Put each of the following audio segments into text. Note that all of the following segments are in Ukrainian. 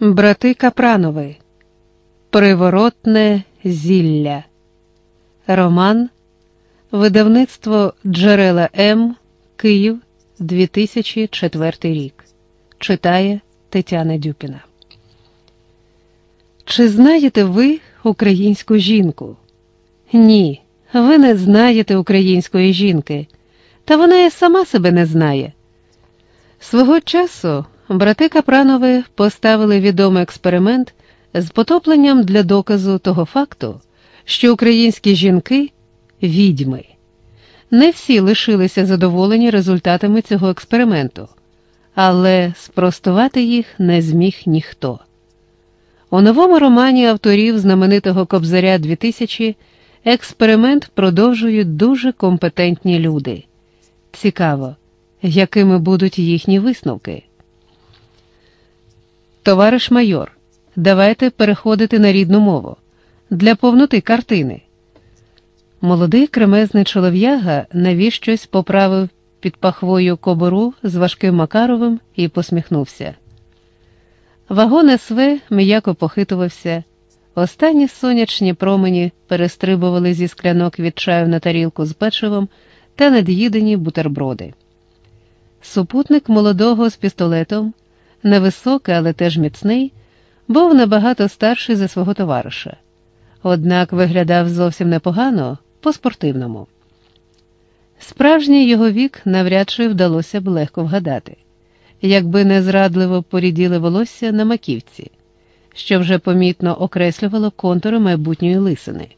Брати Капранови. Приворотне зілля. Роман. Видавництво Джерела М. Київ 2004 рік. Читає Тетяна Дюпіна. Чи знаєте ви українську жінку? Ні, ви не знаєте української жінки, та вона і сама себе не знає. Свого часу брати Капранови поставили відомий експеримент з потопленням для доказу того факту, що українські жінки відьми. Не всі лишилися задоволені результатами цього експерименту, але спростувати їх не зміг ніхто. У новому романі авторів знаменитого Кобзаря 2000 експеримент продовжують дуже компетентні люди. Цікаво, якими будуть їхні висновки. Товариш майор, давайте переходити на рідну мову для повноти картини. Молодий кремезний чолов'яга навіщось поправив під пахвою кобору з важким Макаровим і посміхнувся. Вагон СВ м'яко похитувався. Останні сонячні промені перестрибували зі склянок від чаю на тарілку з печивом та над'їдені бутерброди. Супутник молодого з пістолетом, невисокий, але теж міцний, був набагато старший за свого товариша, однак виглядав зовсім непогано по-спортивному. Справжній його вік навряд чи вдалося б легко вгадати, якби не зрадливо поріділи волосся на маківці, що вже помітно окреслювало контури майбутньої лисини.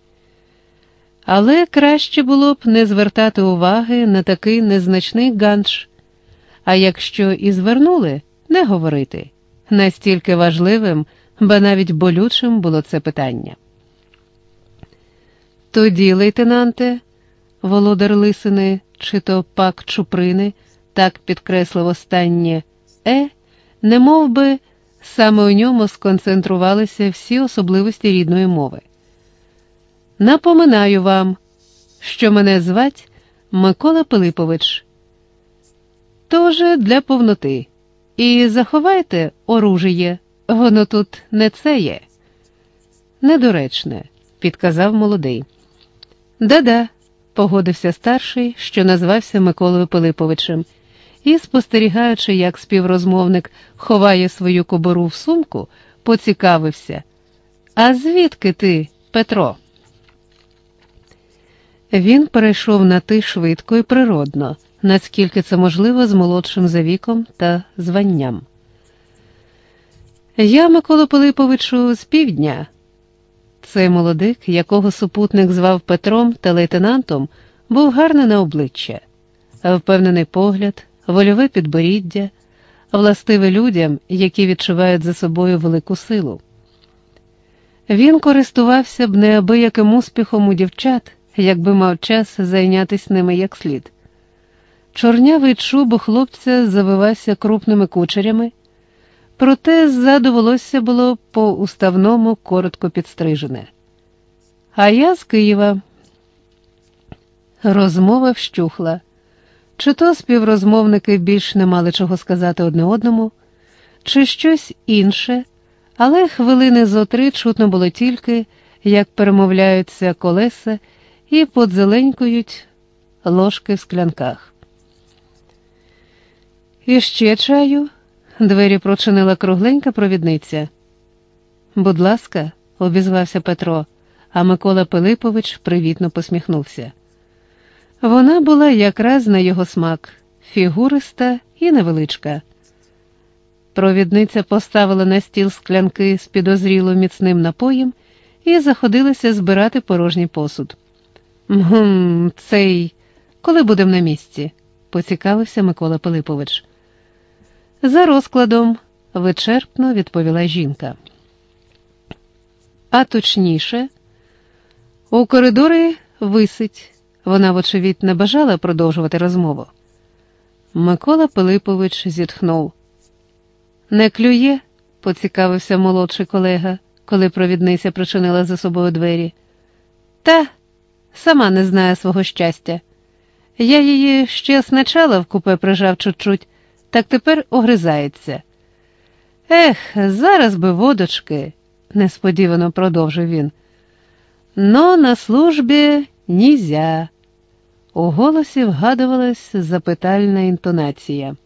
Але краще було б не звертати уваги на такий незначний ганч, а якщо і звернули, не говорити. Настільки важливим, ба навіть болючим було це питання. Тоді, лейтенанте, володар Лисини, чи то пак Чуприни, так підкреслив останнє е, не мов би, саме у ньому сконцентрувалися всі особливості рідної мови. Напоминаю вам, що мене звать Микола Пилипович. Тоже для повноти. І заховайте оружіє, воно тут не це є. Недоречне, підказав молодий. Да-да, погодився старший, що назвався Миколою Пилиповичем, і, спостерігаючи, як співрозмовник ховає свою кобору в сумку, поцікавився. А звідки ти, Петро? Він перейшов на ти швидко і природно, наскільки це можливо з молодшим за віком та званням. Я, Микола Пилиповичу, з півдня. Цей молодик, якого супутник звав Петром та лейтенантом, був гарний на обличчя, впевнений погляд, вольове підборіддя, властиве людям, які відчувають за собою велику силу. Він користувався б неабияким успіхом у дівчат, якби мав час зайнятися ними як слід. Чорнявий чуб хлопця завивався крупними кучерями, проте ззаду волосся було по уставному коротко підстрижене. А я з Києва. Розмова вщухла. Чи то співрозмовники більш не мали чого сказати одне одному, чи щось інше, але хвилини зо три чутно було тільки, як перемовляються колеса і подзеленькують ложки в склянках. І ще чаю, двері прочинила кругленька провідниця. Будь ласка, обізвався Петро, а Микола Пилипович привітно посміхнувся. Вона була якраз на його смак, фігуриста і невеличка. Провідниця поставила на стіл склянки з підозріло міцним напоєм і заходилася збирати порожній посуд. Гм, цей, коли будемо на місці, поцікавився Микола Пилипович. За розкладом, вичерпно відповіла жінка. А точніше, у коридорі висить. Вона, вочевидь, не бажала продовжувати розмову. Микола Пилипович зітхнув. Не клює, поцікавився молодший колега, коли провідниця причинила за собою двері. Та сама не знає свого щастя. Я її ще сничала в купе прижав чуть-чуть, так тепер огризається. Ех, зараз би водочки, несподівано продовжив він. Но на службі нізя. У голосі вгадувалась запитальна інтонація.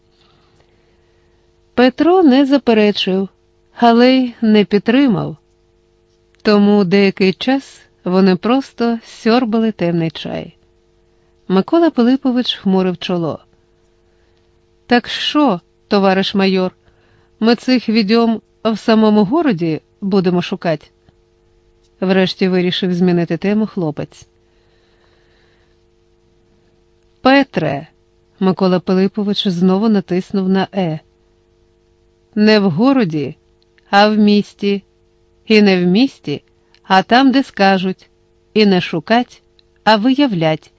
Петро не заперечив, але й не підтримав. Тому деякий час вони просто сьорбали темний чай. Микола Пилипович хмурив чоло. Так що, товариш майор, ми цих відьом в самому городі будемо шукати? Врешті вирішив змінити тему хлопець. Петре, Микола Пилипович знову натиснув на Е. Не в городі, а в місті, і не в місті, а там, де скажуть, і не шукать, а виявлять.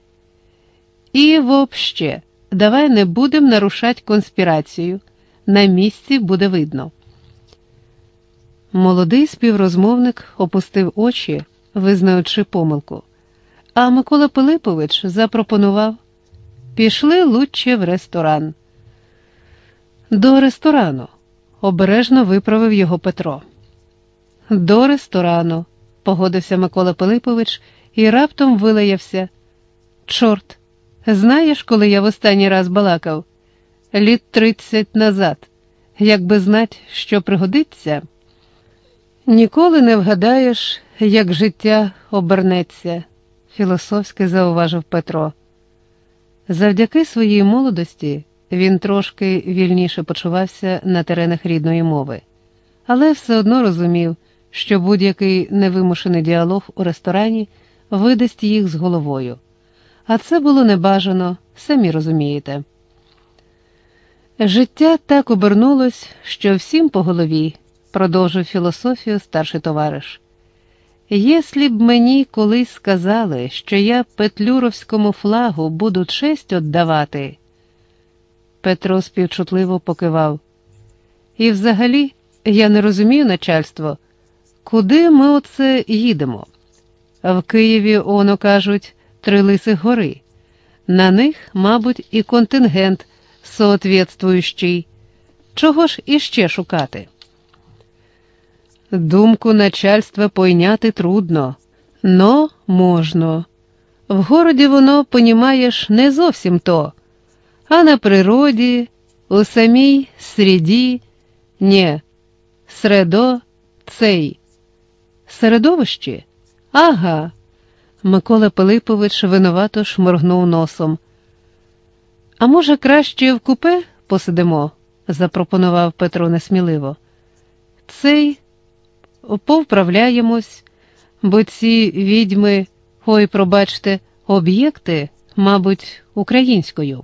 І вообще, давай не будемо нарушати конспірацію. На місці буде видно. Молодий співрозмовник опустив очі, визнаючи помилку, а Микола Пилипович запропонував пішли лучше в ресторан. До ресторану, обережно виправив його Петро. До ресторану, погодився Микола Пилипович і раптом вилаявся. Чорт, знаєш, коли я в останній раз балакав? Літ тридцять назад, якби знать, що пригодиться. Ніколи не вгадаєш, як життя обернеться, філософськи зауважив Петро. Завдяки своїй молодості він трошки вільніше почувався на теренах рідної мови, але все одно розумів, що будь-який невимушений діалог у ресторані видасть їх з головою. А це було небажано, самі розумієте. Життя так обернулось, що всім по голові продовжив філософію старший товариш. Єслі б мені колись сказали, що я петлюровському флагу буду честь отдавати. Петро співчутливо покивав. І взагалі я не розумію начальство, куди ми оце їдемо? В Києві, оно кажуть, три лисих гори. На них, мабуть, і контингент соответствуючий. Чого ж іще шукати? Думку начальства пойняти трудно, но можна. В городі воно, понімаєш, не зовсім то, а на природі, у самій среді, ні, средо цей. Середовище? Ага. Микола Пилипович винувато шморгнув носом. А може, краще в купе посидимо? запропонував Петро несміливо. Цей повправляємось, бо ці відьми, ой, пробачте, об'єкти, мабуть, українською.